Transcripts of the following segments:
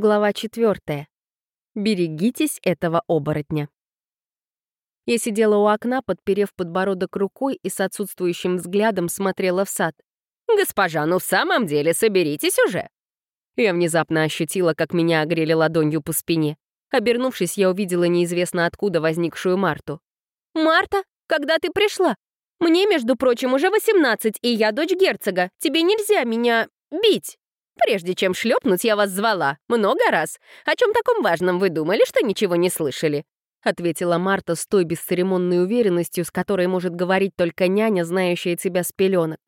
Глава четвертая. Берегитесь этого оборотня. Я сидела у окна, подперев подбородок рукой и с отсутствующим взглядом смотрела в сад. «Госпожа, ну в самом деле соберитесь уже!» Я внезапно ощутила, как меня огрели ладонью по спине. Обернувшись, я увидела неизвестно откуда возникшую Марту. «Марта, когда ты пришла? Мне, между прочим, уже 18, и я дочь герцога. Тебе нельзя меня бить!» Прежде чем шлепнуть, я вас звала. Много раз. О чем таком важном вы думали, что ничего не слышали?» — ответила Марта с той бесцеремонной уверенностью, с которой может говорить только няня, знающая тебя с пеленок.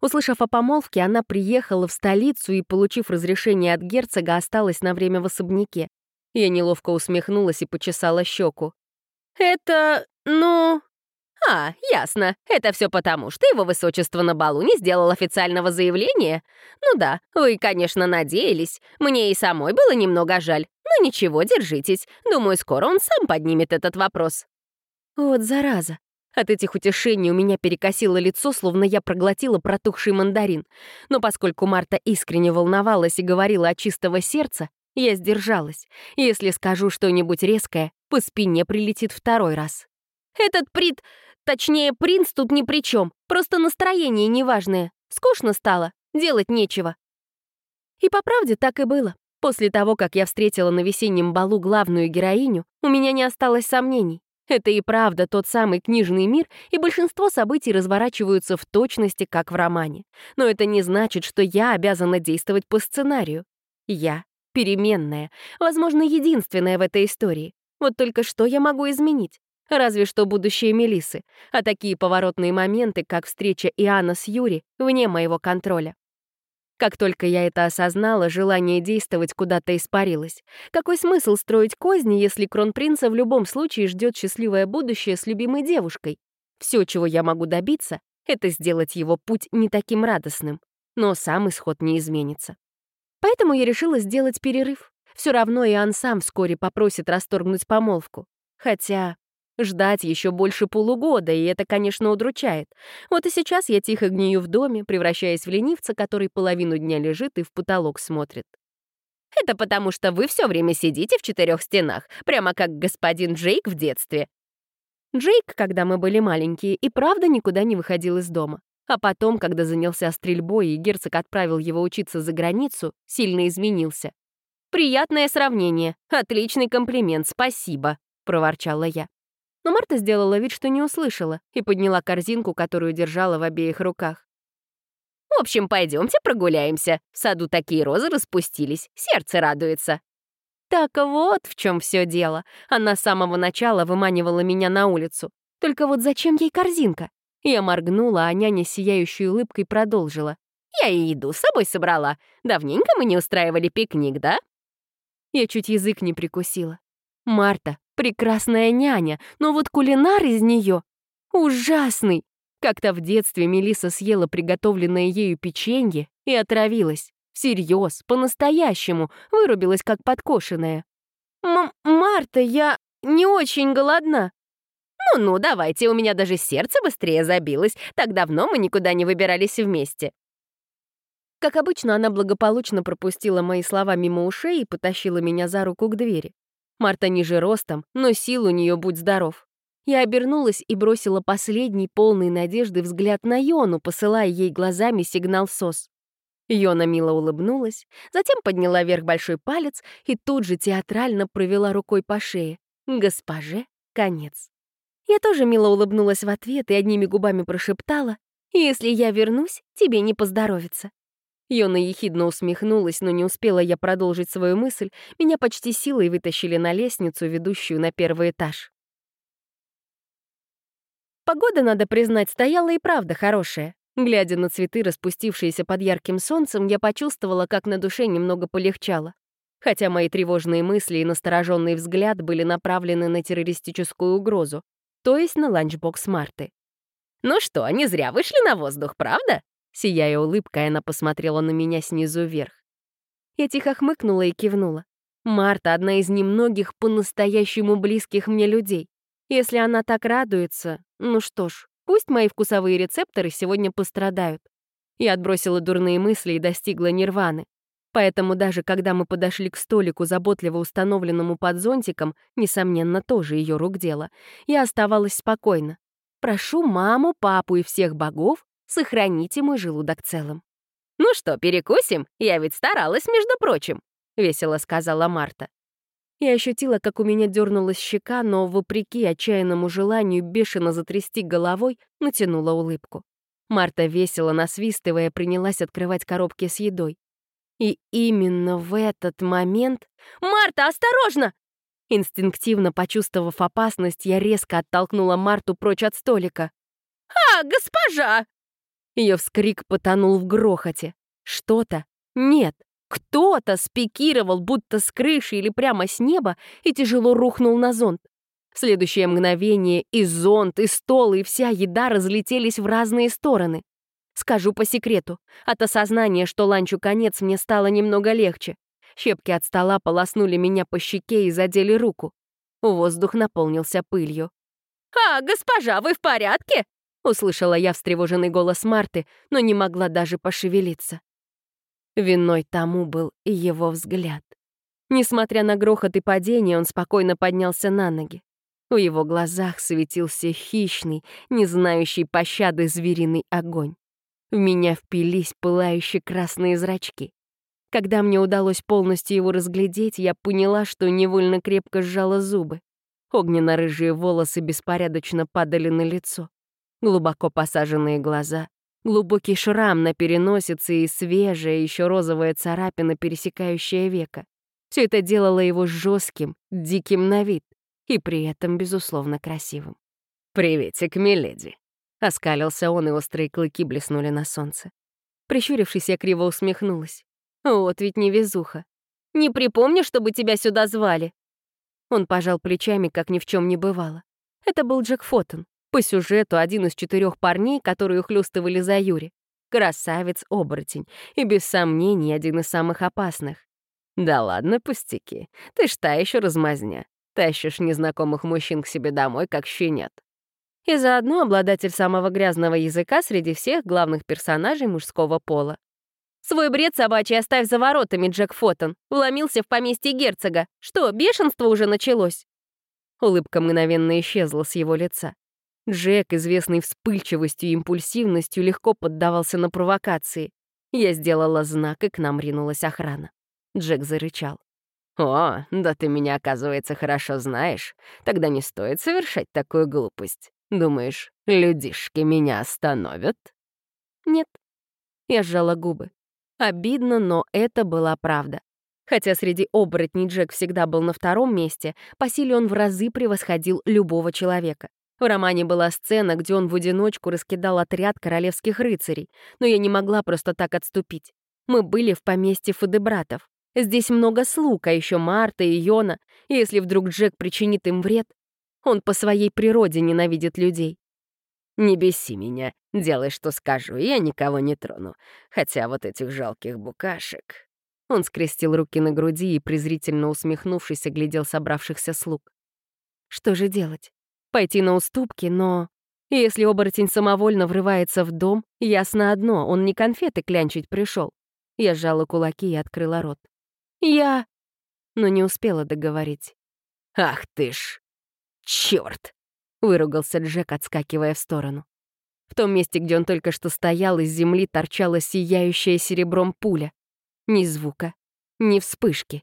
Услышав о помолвке, она приехала в столицу и, получив разрешение от герцога, осталась на время в особняке. Я неловко усмехнулась и почесала щеку. «Это... ну...» «А, ясно. Это все потому, что его высочество на балу не сделал официального заявления? Ну да, вы, конечно, надеялись. Мне и самой было немного жаль. Но ничего, держитесь. Думаю, скоро он сам поднимет этот вопрос». Вот зараза. От этих утешений у меня перекосило лицо, словно я проглотила протухший мандарин. Но поскольку Марта искренне волновалась и говорила от чистого сердца, я сдержалась. Если скажу что-нибудь резкое, по спине прилетит второй раз. «Этот прит... Точнее, принц тут ни при чем. Просто настроение неважное. Скучно стало, делать нечего. И по правде так и было. После того, как я встретила на весеннем балу главную героиню, у меня не осталось сомнений. Это и правда тот самый книжный мир, и большинство событий разворачиваются в точности, как в романе. Но это не значит, что я обязана действовать по сценарию. Я — переменная, возможно, единственная в этой истории. Вот только что я могу изменить? Разве что будущее Мелисы, а такие поворотные моменты, как встреча Иоанна с Юри, вне моего контроля. Как только я это осознала, желание действовать куда-то испарилось. Какой смысл строить козни, если кронпринца в любом случае ждет счастливое будущее с любимой девушкой? Все, чего я могу добиться, это сделать его путь не таким радостным. Но сам исход не изменится. Поэтому я решила сделать перерыв. Все равно Иоанн сам вскоре попросит расторгнуть помолвку. Хотя Ждать еще больше полугода, и это, конечно, удручает. Вот и сейчас я тихо гнию в доме, превращаясь в ленивца, который половину дня лежит и в потолок смотрит. «Это потому, что вы все время сидите в четырех стенах, прямо как господин Джейк в детстве». Джейк, когда мы были маленькие, и правда никуда не выходил из дома. А потом, когда занялся стрельбой и герцог отправил его учиться за границу, сильно изменился. «Приятное сравнение. Отличный комплимент, спасибо», — проворчала я. Но Марта сделала вид, что не услышала, и подняла корзинку, которую держала в обеих руках. «В общем, пойдемте прогуляемся. В саду такие розы распустились, сердце радуется». Так вот в чем все дело. Она с самого начала выманивала меня на улицу. Только вот зачем ей корзинка? Я моргнула, а няня сияющей улыбкой продолжила. «Я и еду с собой собрала. Давненько мы не устраивали пикник, да?» Я чуть язык не прикусила. «Марта, Прекрасная няня, но вот кулинар из нее ужасный. Как-то в детстве Мелиса съела приготовленное ею печенье и отравилась. Всерьез, по-настоящему, вырубилась как подкошенная. М «Марта, я не очень голодна». «Ну-ну, давайте, у меня даже сердце быстрее забилось. Так давно мы никуда не выбирались вместе». Как обычно, она благополучно пропустила мои слова мимо ушей и потащила меня за руку к двери. Марта ниже ростом, но сил у нее будь здоров. Я обернулась и бросила последний, полный надежды взгляд на Йону, посылая ей глазами сигнал СОС. Йона мило улыбнулась, затем подняла вверх большой палец и тут же театрально провела рукой по шее. Госпоже, конец. Я тоже мило улыбнулась в ответ и одними губами прошептала, «Если я вернусь, тебе не поздоровится». Йона ехидно усмехнулась, но не успела я продолжить свою мысль, меня почти силой вытащили на лестницу, ведущую на первый этаж. Погода, надо признать, стояла и правда хорошая. Глядя на цветы, распустившиеся под ярким солнцем, я почувствовала, как на душе немного полегчало. Хотя мои тревожные мысли и настороженный взгляд были направлены на террористическую угрозу, то есть на ланчбокс Марты. «Ну что, не зря вышли на воздух, правда?» Сияя улыбкой, она посмотрела на меня снизу вверх. Я тихо хмыкнула и кивнула. Марта — одна из немногих по-настоящему близких мне людей. Если она так радуется, ну что ж, пусть мои вкусовые рецепторы сегодня пострадают. Я отбросила дурные мысли и достигла нирваны. Поэтому даже когда мы подошли к столику, заботливо установленному под зонтиком, несомненно, тоже ее рук дело, я оставалась спокойна. Прошу маму, папу и всех богов, сохраните мой желудок целым. «Ну что, перекусим? Я ведь старалась, между прочим», — весело сказала Марта. Я ощутила, как у меня дернулась щека, но, вопреки отчаянному желанию бешено затрясти головой, натянула улыбку. Марта, весело насвистывая, принялась открывать коробки с едой. И именно в этот момент... «Марта, осторожно!» Инстинктивно почувствовав опасность, я резко оттолкнула Марту прочь от столика. «А, госпожа!» Ее вскрик потонул в грохоте. Что-то, нет, кто-то спикировал будто с крыши или прямо с неба и тяжело рухнул на зонт. В следующее мгновение и зонт, и стол, и вся еда разлетелись в разные стороны. Скажу по секрету, от осознания, что ланчу конец, мне стало немного легче. Щепки от стола полоснули меня по щеке и задели руку. Воздух наполнился пылью. «А, госпожа, вы в порядке?» Услышала я встревоженный голос Марты, но не могла даже пошевелиться. Виной тому был и его взгляд. Несмотря на грохот и падение, он спокойно поднялся на ноги. В его глазах светился хищный, не знающий пощады звериный огонь. В меня впились пылающие красные зрачки. Когда мне удалось полностью его разглядеть, я поняла, что невольно крепко сжала зубы. Огненно-рыжие волосы беспорядочно падали на лицо глубоко посаженные глаза, глубокий шрам на переносице и свежая, еще розовая царапина, пересекающая века. Все это делало его жестким, диким на вид и при этом, безусловно, красивым. «Приветик, миледи!» — оскалился он, и острые клыки блеснули на солнце. Прищурившись, я криво усмехнулась. «Вот ведь невезуха. Не припомню, чтобы тебя сюда звали». Он пожал плечами, как ни в чем не бывало. Это был Джек Фоттон, по сюжету один из четырех парней, которые ухлёстывали за Юри. Красавец-оборотень и, без сомнений, один из самых опасных. Да ладно, пустяки. Ты ж та еще размазня. Тащишь незнакомых мужчин к себе домой, как щенят. И заодно обладатель самого грязного языка среди всех главных персонажей мужского пола. «Свой бред собачий оставь за воротами, Джек Фоттон. Вломился в поместье герцога. Что, бешенство уже началось?» Улыбка мгновенно исчезла с его лица. Джек, известный вспыльчивостью и импульсивностью, легко поддавался на провокации. Я сделала знак, и к нам ринулась охрана. Джек зарычал. «О, да ты меня, оказывается, хорошо знаешь. Тогда не стоит совершать такую глупость. Думаешь, людишки меня остановят?» «Нет». Я сжала губы. Обидно, но это была правда. Хотя среди оборотней Джек всегда был на втором месте, по силе он в разы превосходил любого человека. В романе была сцена, где он в одиночку раскидал отряд королевских рыцарей, но я не могла просто так отступить. Мы были в поместье Фадебратов. Здесь много слуг, а еще Марта и Йона, и если вдруг Джек причинит им вред, он по своей природе ненавидит людей. «Не беси меня, делай, что скажу, я никого не трону. Хотя вот этих жалких букашек...» Он скрестил руки на груди и, презрительно усмехнувшись, оглядел собравшихся слуг. «Что же делать? Пойти на уступки, но... Если оборотень самовольно врывается в дом, ясно одно, он не конфеты клянчить пришел. Я сжала кулаки и открыла рот. Я... Но не успела договорить. «Ах ты ж! Чёрт!» — выругался Джек, отскакивая в сторону. В том месте, где он только что стоял, из земли торчала сияющая серебром пуля. Ни звука, ни вспышки.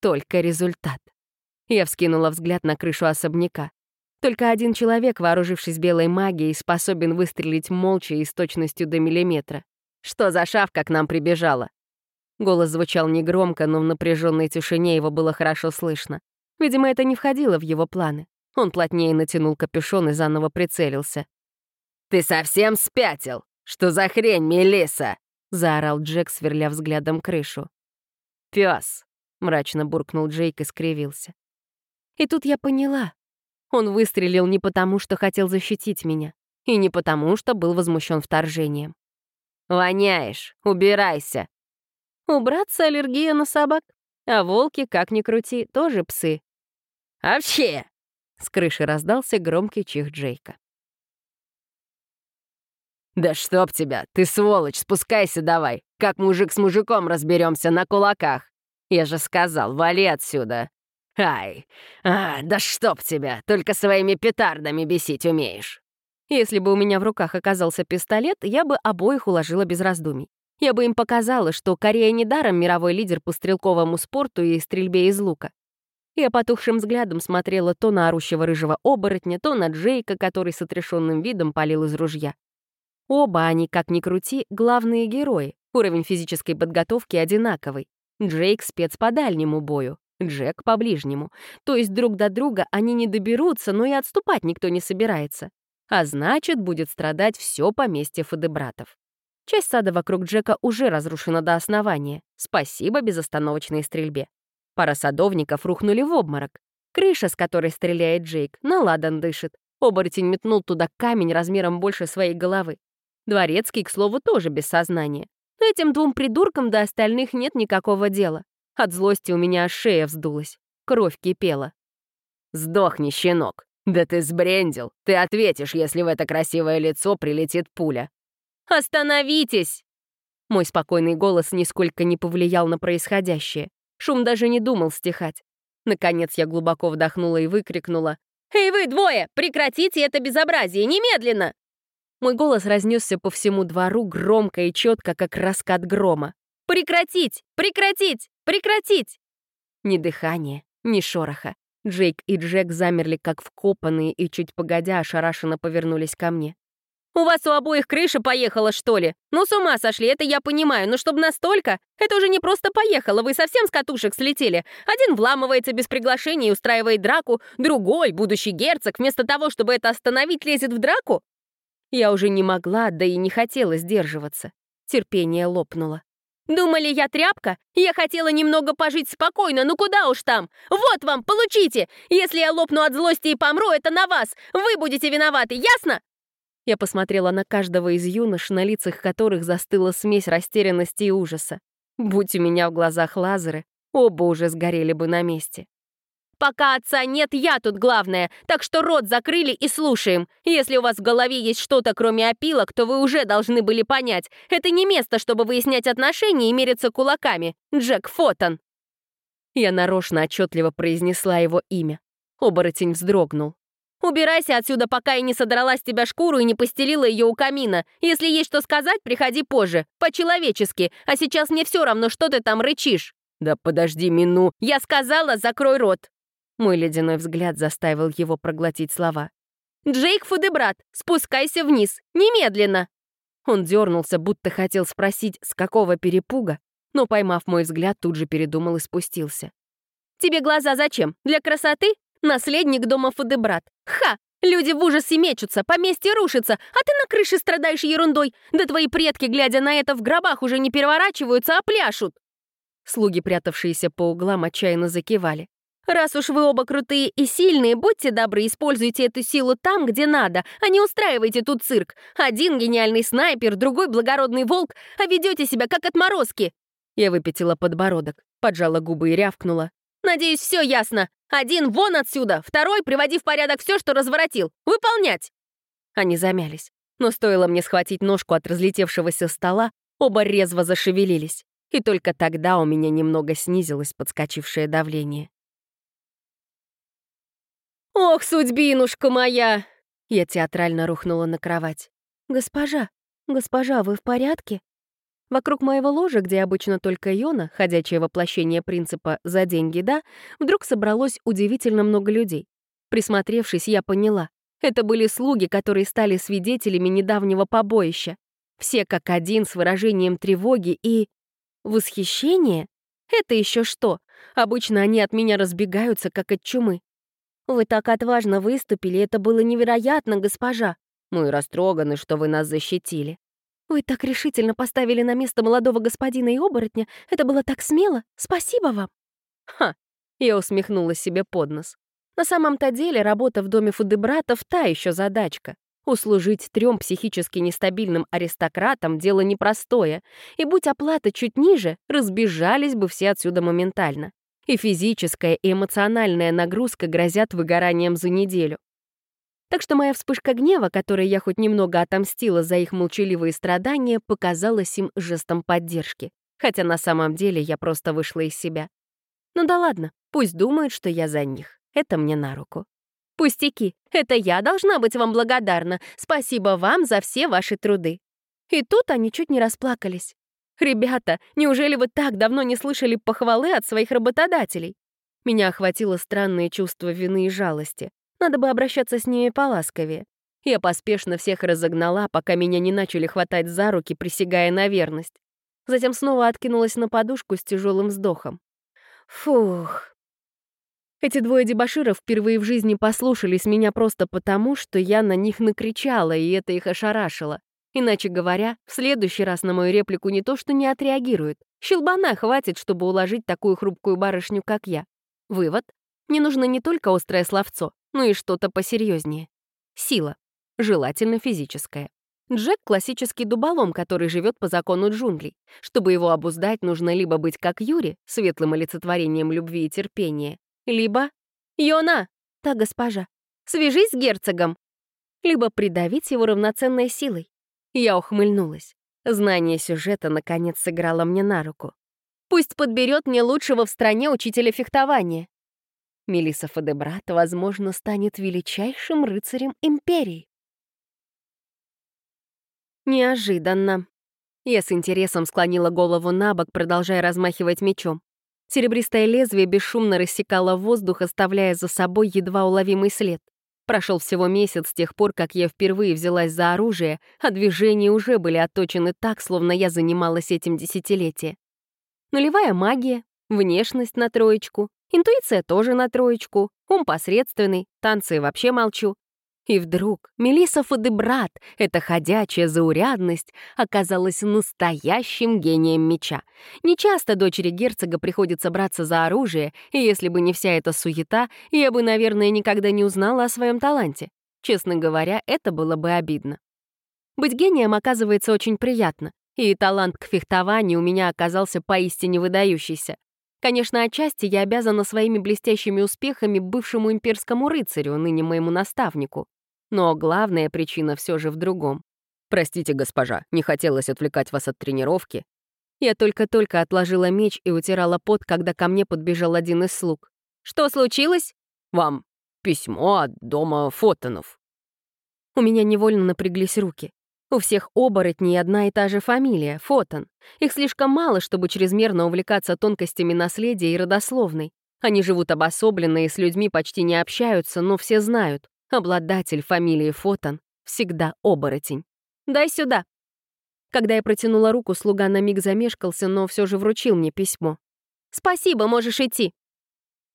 Только результат. Я вскинула взгляд на крышу особняка. Только один человек, вооружившись белой магией, способен выстрелить молча и с точностью до миллиметра. «Что за шавка к нам прибежала?» Голос звучал негромко, но в напряженной тишине его было хорошо слышно. Видимо, это не входило в его планы. Он плотнее натянул капюшон и заново прицелился. «Ты совсем спятил? Что за хрень, Мелисса?» — заорал Джек, сверля взглядом крышу. «Пёс!» — мрачно буркнул Джейк и скривился. И тут я поняла, он выстрелил не потому, что хотел защитить меня, и не потому, что был возмущен вторжением. «Воняешь! Убирайся!» Убраться аллергия на собак, а волки, как ни крути, тоже псы. «Вообще!» С крыши раздался громкий чих Джейка. «Да чтоб тебя! Ты сволочь! Спускайся давай! Как мужик с мужиком разберемся на кулаках! Я же сказал, вали отсюда!» «Ай! А, да чтоб тебя! Только своими петардами бесить умеешь!» Если бы у меня в руках оказался пистолет, я бы обоих уложила без раздумий. Я бы им показала, что Корея недаром мировой лидер по стрелковому спорту и стрельбе из лука. Я потухшим взглядом смотрела то на орущего рыжего оборотня, то на Джейка, который с отрешенным видом палил из ружья. Оба они, как ни крути, главные герои. Уровень физической подготовки одинаковый. Джейк — спец по дальнему бою, Джек — по ближнему. То есть друг до друга они не доберутся, но и отступать никто не собирается. А значит, будет страдать все поместье Фадебратов. Часть сада вокруг Джека уже разрушена до основания. Спасибо безостановочной стрельбе. Пара садовников рухнули в обморок. Крыша, с которой стреляет Джейк, на ладан дышит. Оборотень метнул туда камень размером больше своей головы. Дворецкий, к слову, тоже без сознания. Но этим двум придуркам до остальных нет никакого дела. От злости у меня шея вздулась. Кровь кипела. «Сдохни, щенок! Да ты сбрендил! Ты ответишь, если в это красивое лицо прилетит пуля!» «Остановитесь!» Мой спокойный голос нисколько не повлиял на происходящее. Шум даже не думал стихать. Наконец я глубоко вдохнула и выкрикнула. «Эй вы двое! Прекратите это безобразие! Немедленно!» Мой голос разнесся по всему двору громко и четко, как раскат грома. «Прекратить! Прекратить! Прекратить!» Ни дыхания, ни шороха. Джейк и Джек замерли как вкопанные и чуть погодя ошарашенно повернулись ко мне. «У вас у обоих крыша поехала, что ли? Ну, с ума сошли, это я понимаю, но чтобы настолько? Это уже не просто поехало, вы совсем с катушек слетели. Один вламывается без приглашения и устраивает драку, другой, будущий герцог, вместо того, чтобы это остановить, лезет в драку? Я уже не могла, да и не хотела сдерживаться. Терпение лопнуло. «Думали, я тряпка? Я хотела немного пожить спокойно, ну куда уж там? Вот вам, получите! Если я лопну от злости и помру, это на вас! Вы будете виноваты, ясно?» Я посмотрела на каждого из юнош, на лицах которых застыла смесь растерянности и ужаса. Будь у меня в глазах лазеры, оба уже сгорели бы на месте. Пока отца нет, я тут главная, так что рот закрыли и слушаем. Если у вас в голове есть что-то, кроме опилок, то вы уже должны были понять. Это не место, чтобы выяснять отношения и мериться кулаками. Джек Фотон. Я нарочно отчетливо произнесла его имя. Оборотень вздрогнул. «Убирайся отсюда, пока я не содрала с тебя шкуру и не постелила ее у камина. Если есть что сказать, приходи позже, по-человечески, а сейчас мне все равно, что ты там рычишь». «Да подожди мину!» «Я сказала, закрой рот!» Мой ледяной взгляд заставил его проглотить слова. «Джейк Фудебрат, спускайся вниз! Немедленно!» Он дернулся, будто хотел спросить, с какого перепуга, но, поймав мой взгляд, тут же передумал и спустился. «Тебе глаза зачем? Для красоты? Наследник дома Фудебрат. Ха! Люди в ужасе мечутся, поместье рушится, а ты на крыше страдаешь ерундой. Да твои предки, глядя на это, в гробах уже не переворачиваются, а пляшут!» Слуги, прятавшиеся по углам, отчаянно закивали. Раз уж вы оба крутые и сильные, будьте добры, используйте эту силу там, где надо, а не устраивайте тут цирк. Один гениальный снайпер, другой благородный волк, а ведете себя как отморозки. Я выпятила подбородок, поджала губы и рявкнула. «Надеюсь, все ясно. Один вон отсюда, второй приводи в порядок все, что разворотил. Выполнять!» Они замялись. Но стоило мне схватить ножку от разлетевшегося стола, оба резво зашевелились. И только тогда у меня немного снизилось подскочившее давление. «Ох, судьбинушка моя!» Я театрально рухнула на кровать. «Госпожа, госпожа, вы в порядке?» Вокруг моего ложа, где обычно только Йона, ходячее воплощение принципа «за деньги, да», вдруг собралось удивительно много людей. Присмотревшись, я поняла. Это были слуги, которые стали свидетелями недавнего побоища. Все как один с выражением тревоги и... Восхищение? Это еще что? Обычно они от меня разбегаются, как от чумы. «Вы так отважно выступили, это было невероятно, госпожа!» «Мы растроганы, что вы нас защитили». «Вы так решительно поставили на место молодого господина и оборотня, это было так смело, спасибо вам!» «Ха!» — я усмехнулась себе под нос. На самом-то деле работа в доме Фудебратов — та еще задачка. Услужить трем психически нестабильным аристократам — дело непростое, и будь оплата чуть ниже, разбежались бы все отсюда моментально и физическая и эмоциональная нагрузка грозят выгоранием за неделю. Так что моя вспышка гнева, которой я хоть немного отомстила за их молчаливые страдания, показалась им жестом поддержки. Хотя на самом деле я просто вышла из себя. Ну да ладно, пусть думают, что я за них. Это мне на руку. Пустяки, это я должна быть вам благодарна. Спасибо вам за все ваши труды. И тут они чуть не расплакались. «Ребята, неужели вы так давно не слышали похвалы от своих работодателей?» Меня охватило странное чувство вины и жалости. Надо бы обращаться с ними поласковее. Я поспешно всех разогнала, пока меня не начали хватать за руки, присягая на верность. Затем снова откинулась на подушку с тяжелым вздохом. Фух. Эти двое дебоширов впервые в жизни послушались меня просто потому, что я на них накричала, и это их ошарашило. Иначе говоря, в следующий раз на мою реплику не то что не отреагируют. Щелбана хватит, чтобы уложить такую хрупкую барышню, как я. Вывод. Мне нужно не только острое словцо, ну и что-то посерьезнее. Сила. Желательно физическая. Джек — классический дуболом, который живет по закону джунглей. Чтобы его обуздать, нужно либо быть как Юри, светлым олицетворением любви и терпения, либо... «Йона!» «Да, госпожа. Свяжись с герцогом!» Либо придавить его равноценной силой. Я ухмыльнулась. Знание сюжета наконец сыграло мне на руку. «Пусть подберет мне лучшего в стране учителя фехтования. Мелисса Фадебрат, возможно, станет величайшим рыцарем империи. Неожиданно. Я с интересом склонила голову на бок, продолжая размахивать мечом. Серебристое лезвие бесшумно рассекало воздух, оставляя за собой едва уловимый след. Прошел всего месяц с тех пор, как я впервые взялась за оружие, а движения уже были отточены так, словно я занималась этим десятилетие. Нулевая магия, внешность на троечку, Интуиция тоже на троечку, ум посредственный, танцы вообще молчу. И вдруг Мелисса Фадебрат, эта ходячая заурядность, оказалась настоящим гением меча. Нечасто дочери герцога приходится браться за оружие, и если бы не вся эта суета, я бы, наверное, никогда не узнала о своем таланте. Честно говоря, это было бы обидно. Быть гением оказывается очень приятно, и талант к фехтованию у меня оказался поистине выдающийся. Конечно, отчасти я обязана своими блестящими успехами бывшему имперскому рыцарю, ныне моему наставнику. Но главная причина все же в другом. «Простите, госпожа, не хотелось отвлекать вас от тренировки». Я только-только отложила меч и утирала пот, когда ко мне подбежал один из слуг. «Что случилось?» «Вам письмо от дома Фотонов». У меня невольно напряглись руки. У всех оборотней одна и та же фамилия — Фотон. Их слишком мало, чтобы чрезмерно увлекаться тонкостями наследия и родословной. Они живут обособленно и с людьми почти не общаются, но все знают. Обладатель фамилии Фотон всегда оборотень. «Дай сюда!» Когда я протянула руку, слуга на миг замешкался, но все же вручил мне письмо. «Спасибо, можешь идти!»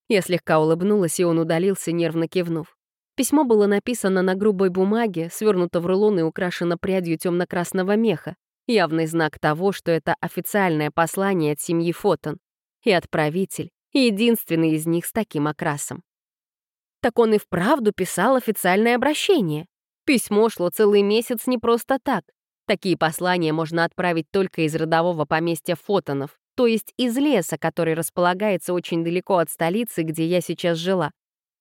Я слегка улыбнулась, и он удалился, нервно кивнув. Письмо было написано на грубой бумаге, свернуто в рулон и украшено прядью темно-красного меха, явный знак того, что это официальное послание от семьи Фотон. И отправитель — единственный из них с таким окрасом. Так он и вправду писал официальное обращение. Письмо шло целый месяц не просто так. Такие послания можно отправить только из родового поместья Фотонов, то есть из леса, который располагается очень далеко от столицы, где я сейчас жила.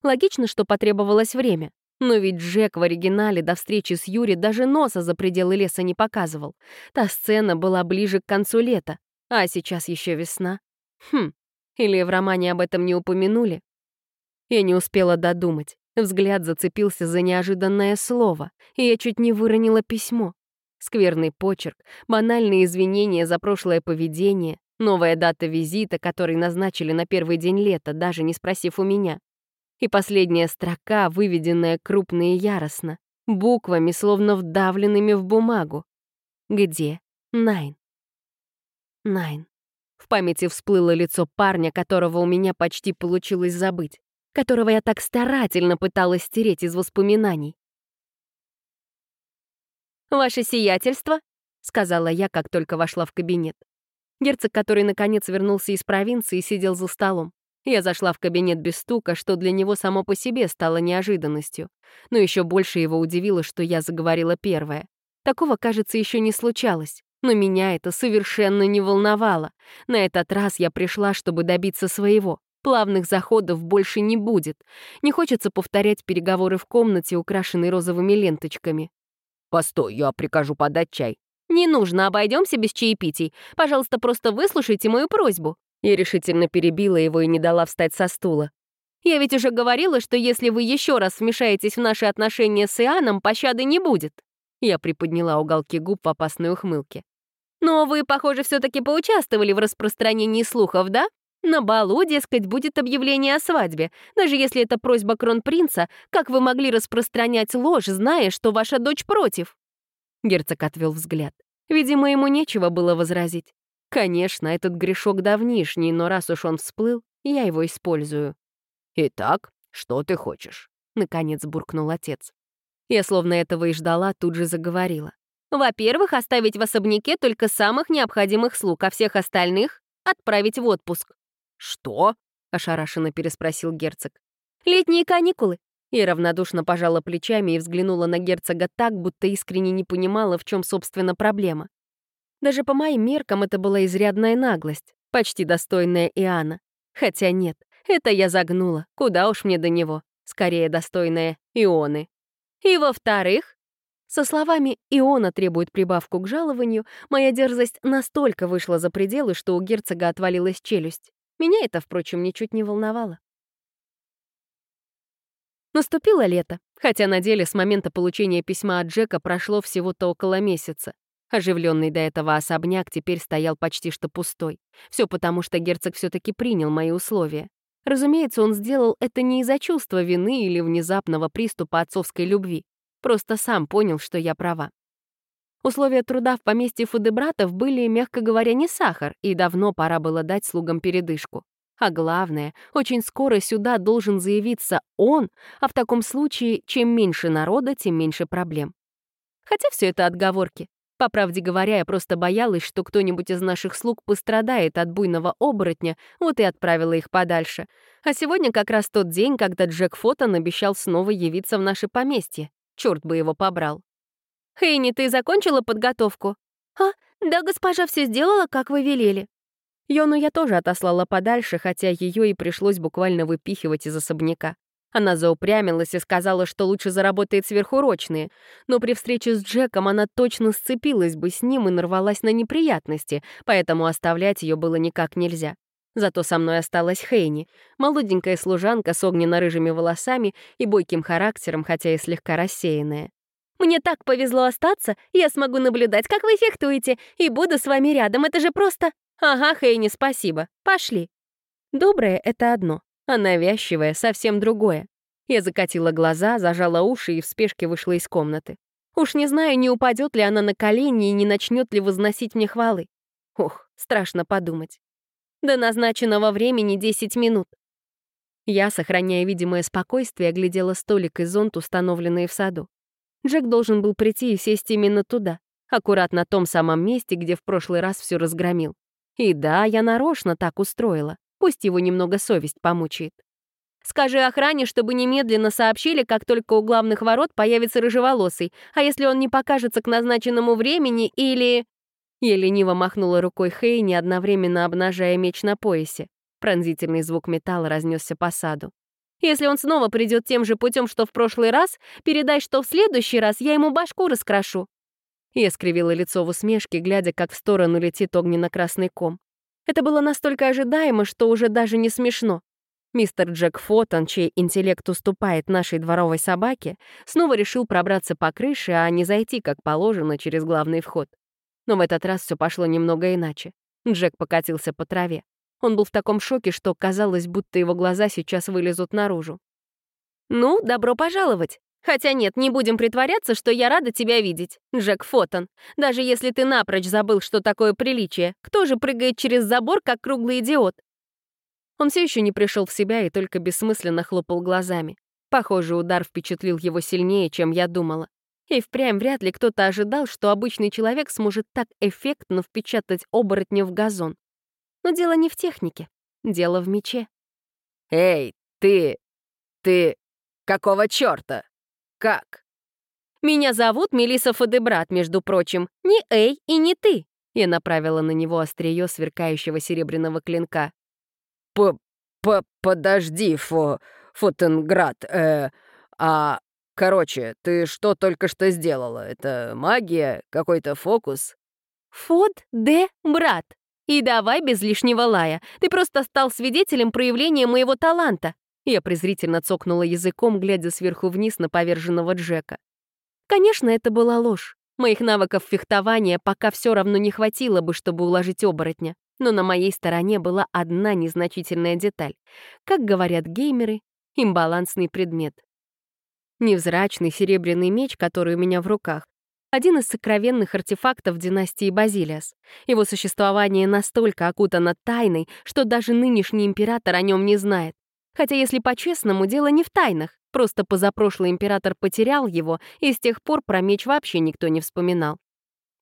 Логично, что потребовалось время. Но ведь Джек в оригинале до встречи с Юри даже носа за пределы леса не показывал. Та сцена была ближе к концу лета, а сейчас еще весна. Хм, или в романе об этом не упомянули? Я не успела додумать. Взгляд зацепился за неожиданное слово, и я чуть не выронила письмо. Скверный почерк, банальные извинения за прошлое поведение, новая дата визита, который назначили на первый день лета, даже не спросив у меня. И последняя строка, выведенная крупно и яростно, буквами, словно вдавленными в бумагу. Где Найн? Найн. В памяти всплыло лицо парня, которого у меня почти получилось забыть, которого я так старательно пыталась стереть из воспоминаний. «Ваше сиятельство», — сказала я, как только вошла в кабинет. Герцог, который наконец вернулся из провинции, сидел за столом. Я зашла в кабинет без стука, что для него само по себе стало неожиданностью. Но еще больше его удивило, что я заговорила первая. Такого, кажется, еще не случалось. Но меня это совершенно не волновало. На этот раз я пришла, чтобы добиться своего. Плавных заходов больше не будет. Не хочется повторять переговоры в комнате, украшенной розовыми ленточками. «Постой, я прикажу подать чай». «Не нужно, обойдемся без чаепитий. Пожалуйста, просто выслушайте мою просьбу». Я решительно перебила его и не дала встать со стула. «Я ведь уже говорила, что если вы еще раз вмешаетесь в наши отношения с Ианом, пощады не будет». Я приподняла уголки губ в опасной ухмылке. «Но вы, похоже, все-таки поучаствовали в распространении слухов, да? На балу, дескать, будет объявление о свадьбе. Даже если это просьба кронпринца, как вы могли распространять ложь, зная, что ваша дочь против?» Герцог отвел взгляд. Видимо, ему нечего было возразить. Конечно, этот грешок давнишний, но раз уж он всплыл, я его использую. «Итак, что ты хочешь?» — наконец буркнул отец. Я словно этого и ждала, тут же заговорила. «Во-первых, оставить в особняке только самых необходимых слуг, а всех остальных — отправить в отпуск. «Что?» — ошарашенно переспросил герцог. «Летние каникулы». И равнодушно пожала плечами и взглянула на герцога так, будто искренне не понимала, в чем, собственно, проблема. Даже по моим меркам это была изрядная наглость, почти достойная Иоанна. Хотя нет, это я загнула, куда уж мне до него. Скорее, достойная Ионы. И во-вторых, со словами «Иона требует прибавку к жалованию», моя дерзость настолько вышла за пределы, что у герцога отвалилась челюсть. Меня это, впрочем, ничуть не волновало. Наступило лето, хотя на деле с момента получения письма от Джека прошло всего-то около месяца. Оживленный до этого особняк теперь стоял почти что пустой. Все потому, что герцог все-таки принял мои условия. Разумеется, он сделал это не из-за чувства вины или внезапного приступа отцовской любви. Просто сам понял, что я права. Условия труда в поместье Фудебратов были, мягко говоря, не сахар, и давно пора было дать слугам передышку. А главное, очень скоро сюда должен заявиться он, а в таком случае, чем меньше народа, тем меньше проблем. Хотя все это отговорки. По правде говоря, я просто боялась, что кто-нибудь из наших слуг пострадает от буйного оборотня, вот и отправила их подальше. А сегодня как раз тот день, когда Джек Фотон обещал снова явиться в наше поместье. Черт бы его побрал. «Хейни, ты закончила подготовку?» «А, да, госпожа все сделала, как вы велели». Йону я тоже отослала подальше, хотя ее и пришлось буквально выпихивать из особняка. Она заупрямилась и сказала, что лучше заработает сверхурочные, но при встрече с Джеком она точно сцепилась бы с ним и нарвалась на неприятности, поэтому оставлять ее было никак нельзя. Зато со мной осталась Хейни, молоденькая служанка с огненно-рыжими волосами и бойким характером, хотя и слегка рассеянная. Мне так повезло остаться, я смогу наблюдать, как вы фехтуете, и буду с вами рядом, это же просто... Ага, Хейни, спасибо. Пошли. Доброе — это одно, а навязчивое — совсем другое. Я закатила глаза, зажала уши и в спешке вышла из комнаты. Уж не знаю, не упадет ли она на колени и не начнет ли возносить мне хвалы. Ох, страшно подумать. До назначенного времени 10 минут. Я, сохраняя видимое спокойствие, глядела столик и зонт, установленные в саду. Джек должен был прийти и сесть именно туда, аккурат на том самом месте, где в прошлый раз все разгромил. И да, я нарочно так устроила, пусть его немного совесть помучает. Скажи охране, чтобы немедленно сообщили, как только у главных ворот появится рыжеволосый, а если он не покажется к назначенному времени или... Я лениво махнула рукой Хейни, одновременно обнажая меч на поясе. Пронзительный звук металла разнесся по саду. Если он снова придет тем же путем, что в прошлый раз, передай, что в следующий раз я ему башку раскрошу». Я скривила лицо в усмешке, глядя, как в сторону летит огненно-красный ком. Это было настолько ожидаемо, что уже даже не смешно. Мистер Джек Фотон, чей интеллект уступает нашей дворовой собаке, снова решил пробраться по крыше, а не зайти, как положено, через главный вход. Но в этот раз все пошло немного иначе. Джек покатился по траве. Он был в таком шоке, что казалось, будто его глаза сейчас вылезут наружу. «Ну, добро пожаловать. Хотя нет, не будем притворяться, что я рада тебя видеть, Джек Фотон. Даже если ты напрочь забыл, что такое приличие, кто же прыгает через забор, как круглый идиот?» Он все еще не пришел в себя и только бессмысленно хлопал глазами. Похоже, удар впечатлил его сильнее, чем я думала. И впрямь вряд ли кто-то ожидал, что обычный человек сможет так эффектно впечатать оборотня в газон. Но дело не в технике, дело в мече. «Эй, ты... ты... какого чёрта? Как?» «Меня зовут Мелисса Фадебрат, между прочим. Не Эй и не ты!» Я направила на него острие сверкающего серебряного клинка. П П «Подожди, Фо... Фотенград, э... А... Короче, ты что только что сделала? Это магия? Какой-то фокус?» «Фод, де, брат. И давай без лишнего лая. Ты просто стал свидетелем проявления моего таланта». Я презрительно цокнула языком, глядя сверху вниз на поверженного Джека. Конечно, это была ложь. Моих навыков фехтования пока все равно не хватило бы, чтобы уложить оборотня. Но на моей стороне была одна незначительная деталь. Как говорят геймеры, имбалансный предмет. Невзрачный серебряный меч, который у меня в руках, один из сокровенных артефактов династии Базилиас. Его существование настолько окутано тайной, что даже нынешний император о нем не знает. Хотя, если по-честному, дело не в тайнах. Просто позапрошлый император потерял его, и с тех пор про меч вообще никто не вспоминал.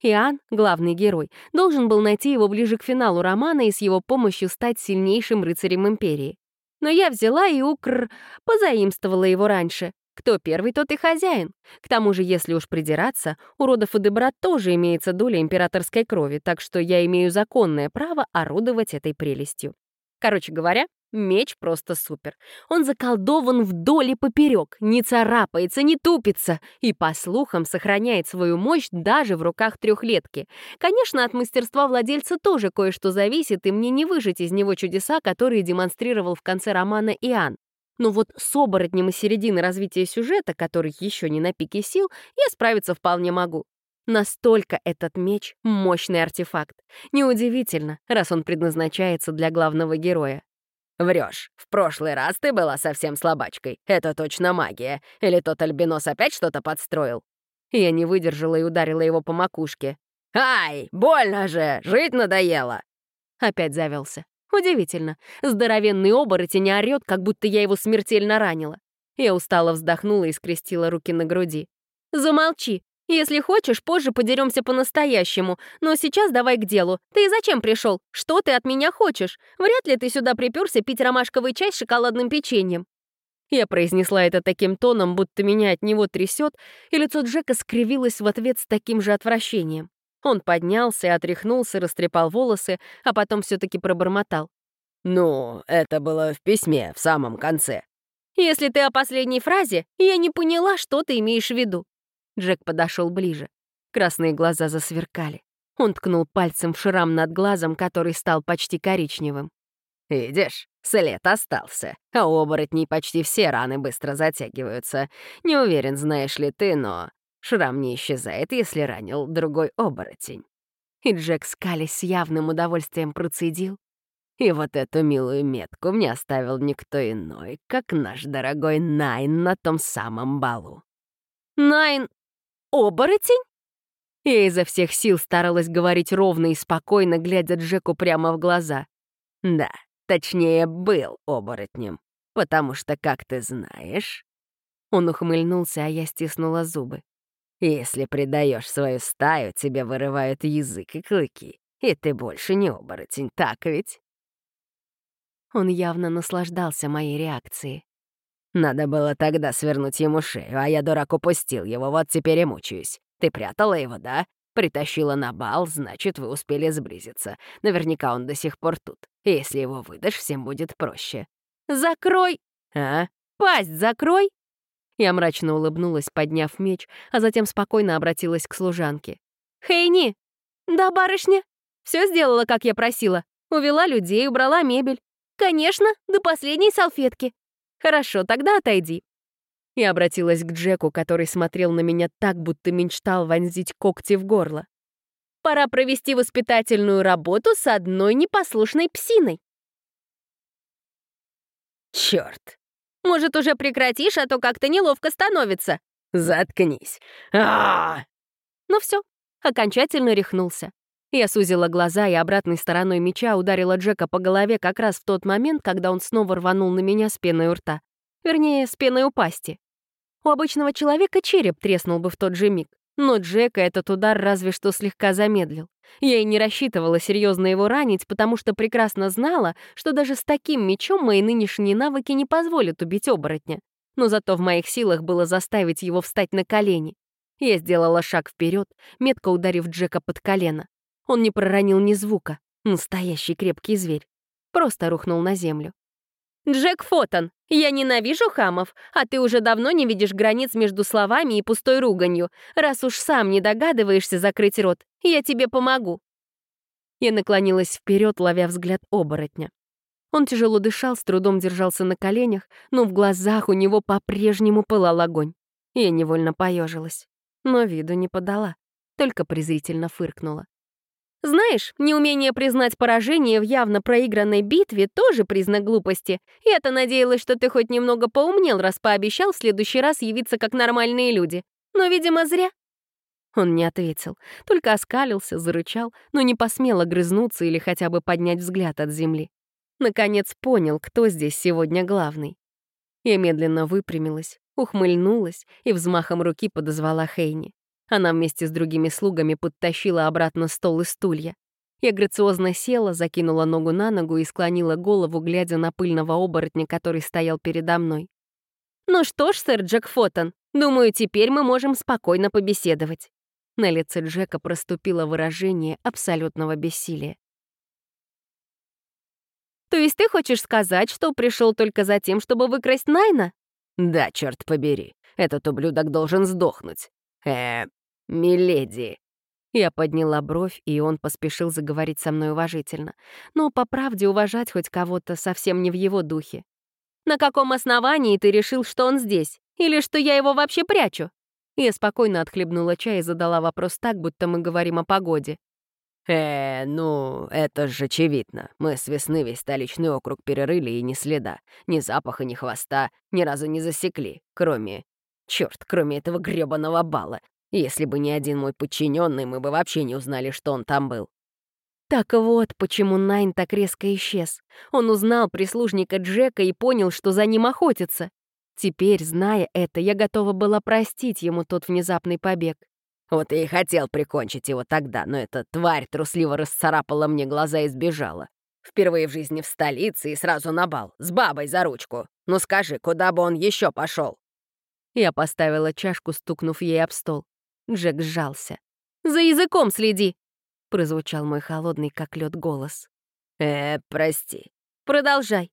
Иоанн, главный герой, должен был найти его ближе к финалу романа и с его помощью стать сильнейшим рыцарем Империи. Но я взяла и укр... позаимствовала его раньше. Кто первый, тот и хозяин. К тому же, если уж придираться, у родов Эдебрат тоже имеется доля императорской крови, так что я имею законное право орудовать этой прелестью. Короче говоря, Меч просто супер. Он заколдован вдоль и поперек, не царапается, не тупится и, по слухам, сохраняет свою мощь даже в руках трехлетки. Конечно, от мастерства владельца тоже кое-что зависит, и мне не выжить из него чудеса, которые демонстрировал в конце романа Иоанн. Но вот с оборотнем из середины развития сюжета, который еще не на пике сил, я справиться вполне могу. Настолько этот меч — мощный артефакт. Неудивительно, раз он предназначается для главного героя. Врешь. В прошлый раз ты была совсем слабачкой. Это точно магия. Или тот альбинос опять что-то подстроил?» Я не выдержала и ударила его по макушке. «Ай, больно же! Жить надоело!» Опять завелся. Удивительно. Здоровенный оборотень не орёт, как будто я его смертельно ранила. Я устало вздохнула и скрестила руки на груди. «Замолчи. Если хочешь, позже подеремся по-настоящему. Но сейчас давай к делу. Ты зачем пришел? Что ты от меня хочешь? Вряд ли ты сюда приперся пить ромашковый чай с шоколадным печеньем». Я произнесла это таким тоном, будто меня от него трясет, и лицо Джека скривилось в ответ с таким же отвращением. Он поднялся, отряхнулся, растрепал волосы, а потом все таки пробормотал. «Ну, это было в письме, в самом конце». «Если ты о последней фразе, я не поняла, что ты имеешь в виду». Джек подошел ближе. Красные глаза засверкали. Он ткнул пальцем в шрам над глазом, который стал почти коричневым. «Видишь, след остался, а оборотней почти все раны быстро затягиваются. Не уверен, знаешь ли ты, но шрам не исчезает, если ранил другой оборотень». И Джек скались с явным удовольствием процедил. «И вот эту милую метку мне оставил никто иной, как наш дорогой Найн на том самом балу». «Найн оборотень?» Я изо всех сил старалась говорить ровно и спокойно, глядя Джеку прямо в глаза. «Да, точнее, был оборотнем, потому что, как ты знаешь...» Он ухмыльнулся, а я стиснула зубы. «Если предаешь свою стаю, тебе вырывают язык и клыки, и ты больше не оборотень, так ведь?» Он явно наслаждался моей реакцией. Надо было тогда свернуть ему шею, а я, дурак, упустил его, вот теперь и мучаюсь. Ты прятала его, да? Притащила на бал, значит, вы успели сблизиться. Наверняка он до сих пор тут. Если его выдашь, всем будет проще. «Закрой!» «А?» «Пасть закрой!» Я мрачно улыбнулась, подняв меч, а затем спокойно обратилась к служанке. «Хейни!» «Да, барышня!» Все сделала, как я просила. Увела людей, убрала мебель. «Конечно, до последней салфетки. «Хорошо, тогда отойди». Я обратилась к Джеку, который смотрел на меня так, будто мечтал вонзить когти в горло. «Пора провести воспитательную работу с одной непослушной псиной». «Чёрт!» «Может, уже прекратишь, а то как-то неловко становится». «Заткнись!» а -а -а Ну все, окончательно рехнулся. Я сузила глаза и обратной стороной меча ударила Джека по голове как раз в тот момент, когда он снова рванул на меня с пеной у рта. Вернее, с пеной у пасти. У обычного человека череп треснул бы в тот же миг, но Джека этот удар разве что слегка замедлил. Я и не рассчитывала серьезно его ранить, потому что прекрасно знала, что даже с таким мечом мои нынешние навыки не позволят убить оборотня. Но зато в моих силах было заставить его встать на колени. Я сделала шаг вперед, метко ударив Джека под колено. Он не проронил ни звука. Настоящий крепкий зверь. Просто рухнул на землю. Джек Фотон, я ненавижу хамов, а ты уже давно не видишь границ между словами и пустой руганью. Раз уж сам не догадываешься закрыть рот, я тебе помогу». Я наклонилась вперед, ловя взгляд оборотня. Он тяжело дышал, с трудом держался на коленях, но в глазах у него по-прежнему пылал огонь. Я невольно поежилась, но виду не подала, только презрительно фыркнула. Знаешь, неумение признать поражение в явно проигранной битве тоже признак глупости. Я-то надеялась, что ты хоть немного поумнел, раз пообещал в следующий раз явиться как нормальные люди. Но, видимо, зря. Он не ответил, только оскалился, зарычал, но не посмел огрызнуться или хотя бы поднять взгляд от земли. Наконец понял, кто здесь сегодня главный. Я медленно выпрямилась, ухмыльнулась и взмахом руки подозвала Хейни. Она вместе с другими слугами подтащила обратно стол и стулья. Я грациозно села, закинула ногу на ногу и склонила голову, глядя на пыльного оборотня, который стоял передо мной. «Ну что ж, сэр Джек Фотон, думаю, теперь мы можем спокойно побеседовать». На лице Джека проступило выражение абсолютного бессилия. «То есть ты хочешь сказать, что пришел только за тем, чтобы выкрасть Найна?» «Да, черт побери, этот ублюдок должен сдохнуть. Э, миледи». Я подняла бровь, и он поспешил заговорить со мной уважительно. Но, по правде, уважать хоть кого-то совсем не в его духе. «На каком основании ты решил, что он здесь? Или что я его вообще прячу?» Я спокойно отхлебнула чай и задала вопрос так, будто мы говорим о погоде. «Э, ну, это же очевидно. Мы с весны весь столичный округ перерыли и ни следа. Ни запаха, ни хвоста ни разу не засекли, кроме Черт, кроме этого грёбаного бала. Если бы не один мой подчиненный, мы бы вообще не узнали, что он там был. Так вот, почему Найн так резко исчез. Он узнал прислужника Джека и понял, что за ним охотятся. Теперь, зная это, я готова была простить ему тот внезапный побег. Вот я и хотел прикончить его тогда, но эта тварь трусливо расцарапала мне глаза и сбежала. Впервые в жизни в столице и сразу на бал, с бабой за ручку. Ну скажи, куда бы он еще пошел? Я поставила чашку, стукнув ей об стол. Джек сжался. «За языком следи!» — прозвучал мой холодный, как лед голос. «Э, прости». «Продолжай».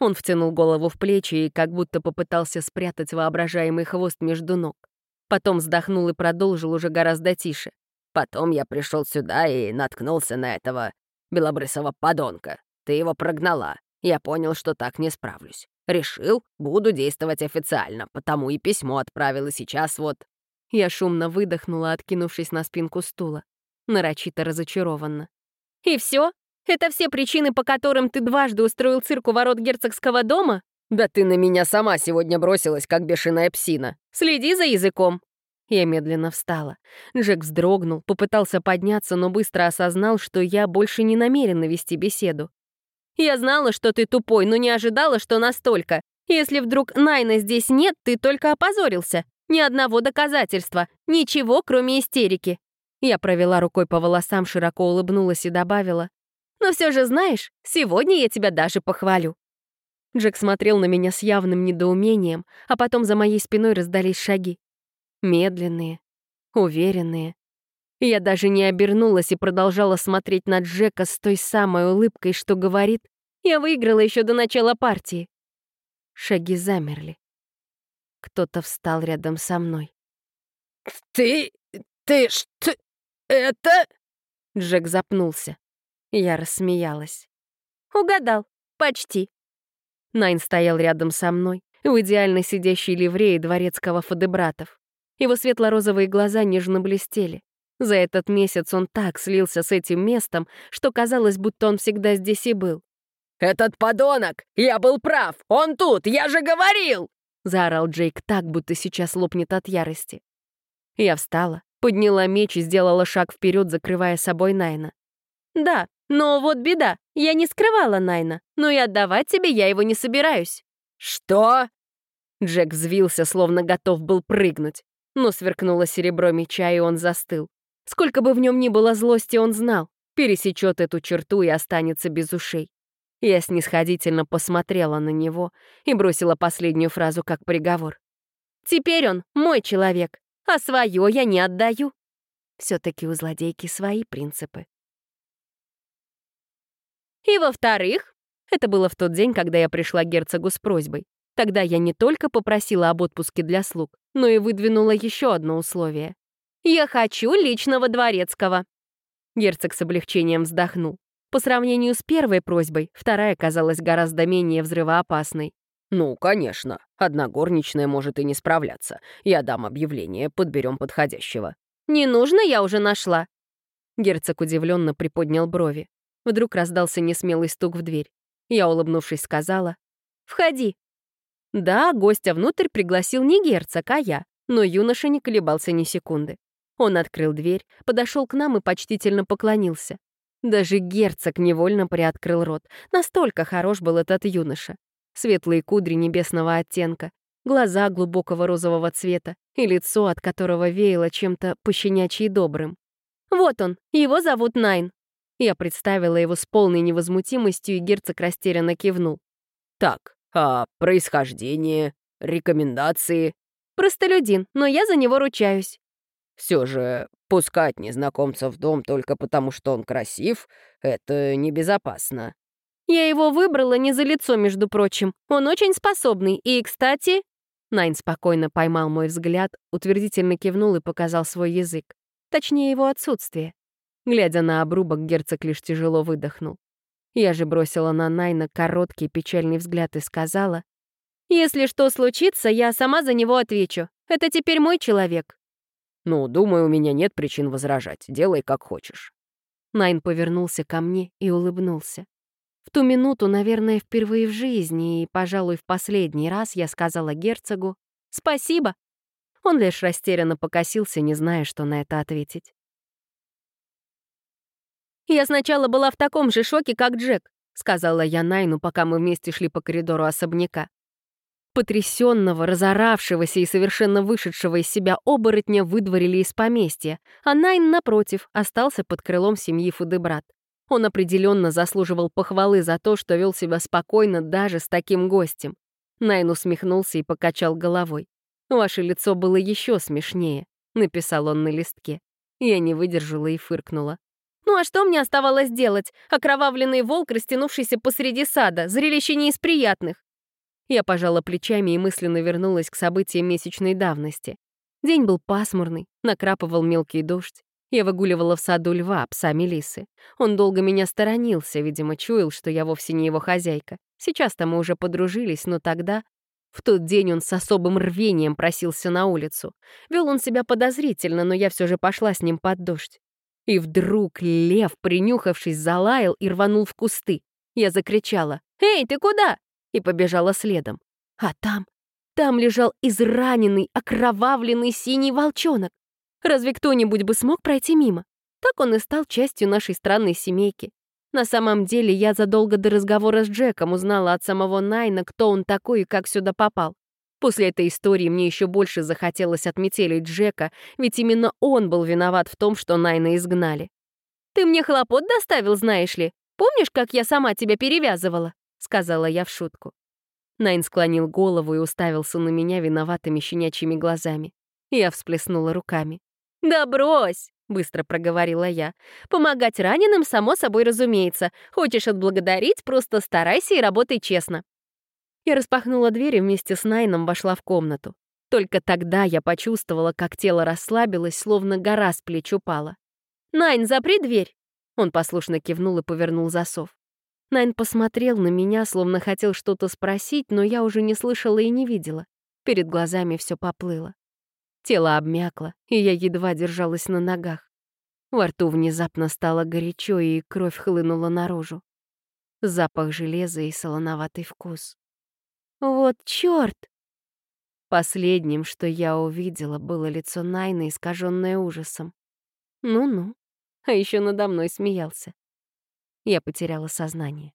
Он втянул голову в плечи и как будто попытался спрятать воображаемый хвост между ног. Потом вздохнул и продолжил уже гораздо тише. «Потом я пришел сюда и наткнулся на этого белобрысого подонка. Ты его прогнала. Я понял, что так не справлюсь. Решил, буду действовать официально, потому и письмо отправила сейчас вот». Я шумно выдохнула, откинувшись на спинку стула. Нарочито разочарованно. «И все? Это все причины, по которым ты дважды устроил цирк у ворот герцогского дома?» «Да ты на меня сама сегодня бросилась, как бешеная псина. Следи за языком!» Я медленно встала. Джек вздрогнул, попытался подняться, но быстро осознал, что я больше не намерена вести беседу. Я знала, что ты тупой, но не ожидала, что настолько. Если вдруг Найна здесь нет, ты только опозорился. Ни одного доказательства, ничего, кроме истерики. Я провела рукой по волосам, широко улыбнулась и добавила. «Но все же знаешь, сегодня я тебя даже похвалю». Джек смотрел на меня с явным недоумением, а потом за моей спиной раздались шаги. Медленные, уверенные. Я даже не обернулась и продолжала смотреть на Джека с той самой улыбкой, что говорит, я выиграла еще до начала партии. Шаги замерли. Кто-то встал рядом со мной. «Ты... ты что... это...» Джек запнулся. Я рассмеялась. «Угадал. Почти». Найн стоял рядом со мной, в идеально сидящей ливреи дворецкого Фадебратов. Его светло-розовые глаза нежно блестели. За этот месяц он так слился с этим местом, что казалось, будто он всегда здесь и был. «Этот подонок! Я был прав! Он тут! Я же говорил!» Заорал Джейк так, будто сейчас лопнет от ярости. Я встала, подняла меч и сделала шаг вперед, закрывая собой Найна. «Да, но вот беда. Я не скрывала Найна, но и отдавать тебе я его не собираюсь». «Что?» Джек взвился, словно готов был прыгнуть. Но сверкнуло серебро меча, и он застыл. Сколько бы в нем ни было злости, он знал, пересечет эту черту и останется без ушей. Я снисходительно посмотрела на него и бросила последнюю фразу как приговор. «Теперь он мой человек, а свое я не отдаю». Все-таки у злодейки свои принципы. И во-вторых, Это было в тот день, когда я пришла к герцогу с просьбой. Тогда я не только попросила об отпуске для слуг, но и выдвинула еще одно условие. «Я хочу личного дворецкого». Герцог с облегчением вздохнул. По сравнению с первой просьбой, вторая казалась гораздо менее взрывоопасной. «Ну, конечно. Одна горничная может и не справляться. Я дам объявление, подберем подходящего». «Не нужно, я уже нашла». Герцог удивленно приподнял брови. Вдруг раздался несмелый стук в дверь. Я, улыбнувшись, сказала «Входи». Да, гостя внутрь пригласил не герцог, а я, но юноша не колебался ни секунды. Он открыл дверь, подошел к нам и почтительно поклонился. Даже герцог невольно приоткрыл рот. Настолько хорош был этот юноша. Светлые кудри небесного оттенка, глаза глубокого розового цвета и лицо, от которого веяло чем-то пощенячьи добрым. «Вот он, его зовут Найн». Я представила его с полной невозмутимостью, и герцог растерянно кивнул. «Так, а происхождение, рекомендации?» «Простолюдин, но я за него ручаюсь». «Все же пускать незнакомца в дом только потому, что он красив, это небезопасно». «Я его выбрала не за лицо, между прочим. Он очень способный. И, кстати...» Найн спокойно поймал мой взгляд, утвердительно кивнул и показал свой язык. Точнее, его отсутствие. Глядя на обрубок, герцог лишь тяжело выдохнул. Я же бросила на Найна короткий печальный взгляд и сказала, «Если что случится, я сама за него отвечу. Это теперь мой человек». «Ну, думаю, у меня нет причин возражать. Делай, как хочешь». Найн повернулся ко мне и улыбнулся. В ту минуту, наверное, впервые в жизни и, пожалуй, в последний раз я сказала герцогу «Спасибо». Он лишь растерянно покосился, не зная, что на это ответить. «Я сначала была в таком же шоке, как Джек», — сказала я Найну, пока мы вместе шли по коридору особняка. Потрясенного, разоравшегося и совершенно вышедшего из себя оборотня выдворили из поместья, а Найн, напротив, остался под крылом семьи Фудебрат. Он определенно заслуживал похвалы за то, что вел себя спокойно даже с таким гостем. Найн усмехнулся и покачал головой. «Ваше лицо было еще смешнее», — написал он на листке. Я не выдержала и фыркнула. «Ну а что мне оставалось делать? Окровавленный волк, растянувшийся посреди сада, зрелище не из приятных». Я пожала плечами и мысленно вернулась к событиям месячной давности. День был пасмурный, накрапывал мелкий дождь. Я выгуливала в саду льва, пса Мелисы. Он долго меня сторонился, видимо, чуял, что я вовсе не его хозяйка. Сейчас-то мы уже подружились, но тогда... В тот день он с особым рвением просился на улицу. Вел он себя подозрительно, но я все же пошла с ним под дождь. И вдруг лев, принюхавшись, залаял и рванул в кусты. Я закричала «Эй, ты куда?» и побежала следом. А там, там лежал израненный, окровавленный синий волчонок. Разве кто-нибудь бы смог пройти мимо? Так он и стал частью нашей странной семейки. На самом деле, я задолго до разговора с Джеком узнала от самого Найна, кто он такой и как сюда попал. После этой истории мне еще больше захотелось отметелить Джека, ведь именно он был виноват в том, что Найна изгнали. «Ты мне хлопот доставил, знаешь ли? Помнишь, как я сама тебя перевязывала?» — сказала я в шутку. Найн склонил голову и уставился на меня виноватыми щенячьими глазами. Я всплеснула руками. «Да брось!» — быстро проговорила я. «Помогать раненым, само собой разумеется. Хочешь отблагодарить, просто старайся и работай честно». Я распахнула дверь и вместе с Найном вошла в комнату. Только тогда я почувствовала, как тело расслабилось, словно гора с плеч упала. «Найн, запри дверь!» Он послушно кивнул и повернул засов. Найн посмотрел на меня, словно хотел что-то спросить, но я уже не слышала и не видела. Перед глазами все поплыло. Тело обмякло, и я едва держалась на ногах. Во рту внезапно стало горячо, и кровь хлынула наружу. Запах железа и солоноватый вкус. Вот чёрт! Последним, что я увидела, было лицо Найна, искаженное ужасом. Ну-ну, а еще надо мной смеялся. Я потеряла сознание.